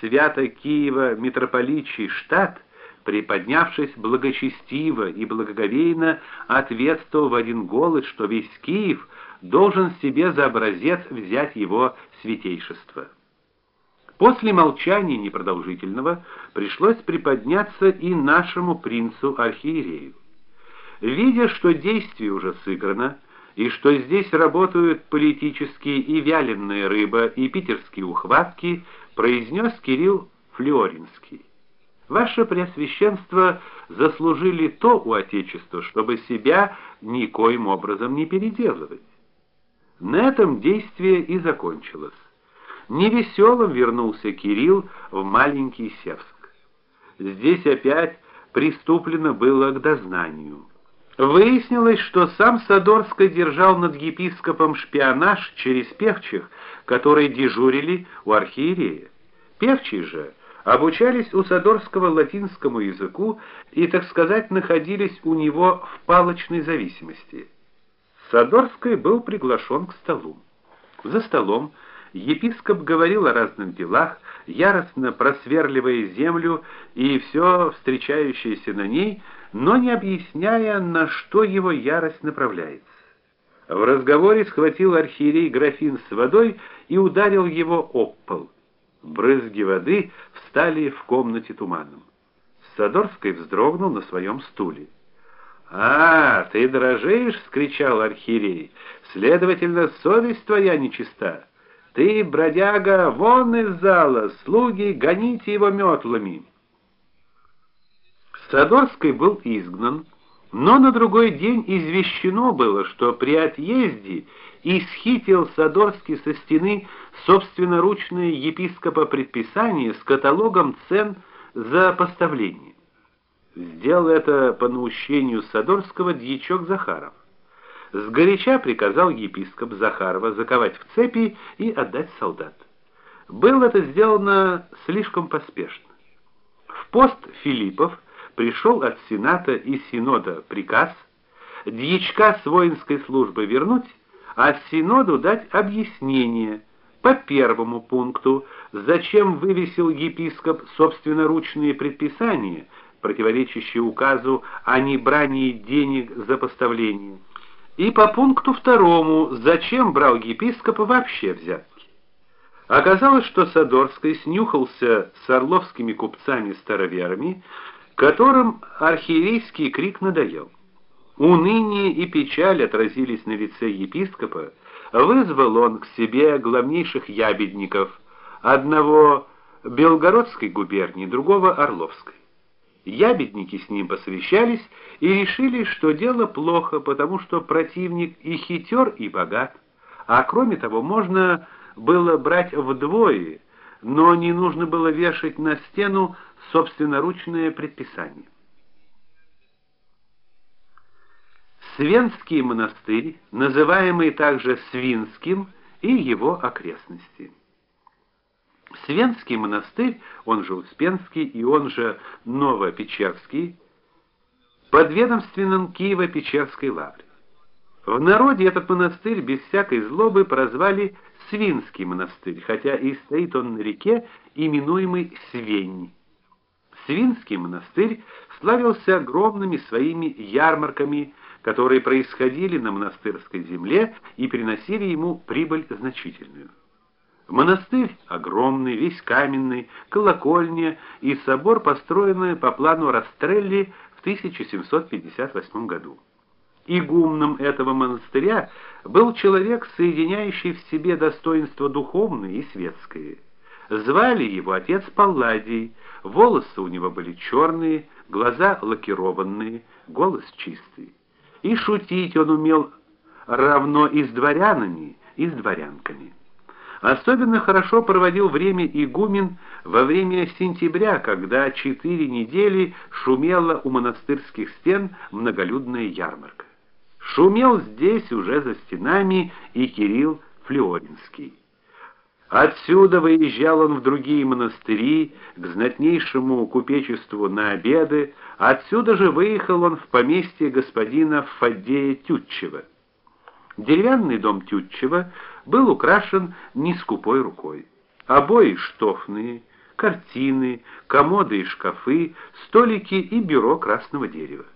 Свято Киева-митрополичий штат, приподнявшись благочестиво и благоговейно, ответствовал в один голос, что весь Киев должен себе за образец взять его святейшество. После молчания непродолжительного пришлось приподняться и нашему принцу-архиерею. Видя, что действие уже сыграно, и что здесь работают политические и вяленая рыба, и питерские ухватки, произнес Кирилл Флоринский. Ваше Преосвященство заслужили то у Отечества, чтобы себя никоим образом не переделывать. На этом действие и закончилось. Невеселым вернулся Кирилл в маленький Севск. Здесь опять приступлено было к дознанию. Выяснилось, что сам Садорский держал над епископом шпионаж через певчих, которые дежурили у архиерея. Певчие же обучались у Садорского латинскому языку и, так сказать, находились у него в палочной зависимости. Садорский был приглашен к столу. За столом епископ говорил о разных делах, яростно просверливая землю и все встречающееся на ней, но не объясняя, на что его ярость направляется. В разговоре схватил архиерей графин с водой и ударил его об пол. Брызги воды встали в комнате туманом. Садорский вздрогнул на своем стуле. "А, ты дрожишь", вскричал архиерей. "Следовательно, совесть твоя нечиста. Ты, бродяга, вон из зала, слуги, гоните его метлами!» Садорский был изгнан, но на другой день извещено было, что при отъезде исхитил Садорский со стены собственноручное епископа предписание с каталогом цен за поставление. Сделал это по наущению Садорского дьячок Захаров. Сгоряча приказал епископ Захарова заковать в цепи и отдать солдат. Было это сделано слишком поспешно. В пост Филиппов пришел от сената и синода приказ дьячка с воинской службы вернуть, а синоду дать объяснение по первому пункту, зачем вывесил епископ собственноручные предписания, противоречащие указу о небрании денег за поставление. И по пункту второму, зачем брал епископ вообще взятки. Оказалось, что Садорский снюхался с орловскими купцами-староверами, которым архиерейский крик надоел. Уныние и печаль отразились на лице епископа, вызвал он к себе главнейших ябедников, одного Белгородской губернии, другого Орловской. Ябедники с ним посовещались и решили, что дело плохо, потому что противник и хитер, и богат. А кроме того, можно было брать вдвое, но не нужно было вешать на стену собственноручное предписание. Свенский монастырь, называемый также Свинским, и его окрестности. Свенский монастырь, он же Успенский и он же Новопечерский, подведомственным Киево-Печерской лавре. В народе этот монастырь без всякой злобы прозвали Свинский монастырь, хотя и стоит он на реке, именуемой Свень. Свинский монастырь славился огромными своими ярмарками, которые происходили на монастырской земле и приносили ему прибыль значительную. Монастырь огромный, весь каменный, колокольня и собор построены по плану Растрелли в 1758 году. Игумном этого монастыря был человек, соединяющий в себе достоинство духовное и светское. Звали его отец Палладий. Волосы у него были черные, глаза лакированные, голос чистый. И шутить он умел равно и с дворянами, и с дворянками. Особенно хорошо проводил время игумен во время сентября, когда четыре недели шумела у монастырских стен многолюдная ярмарка. Шумел здесь уже за стенами и Кирилл Флоринский. Отсюда выезжал он в другие монастыри, к знатнейшему купечеству на обеды, отсюда же выехал он в поместье господина Фаддея Тютчева. Деревянный дом Тютчева был украшен не скупой рукой. Обои штофные, картины, комоды и шкафы, столики и бюро красного дерева.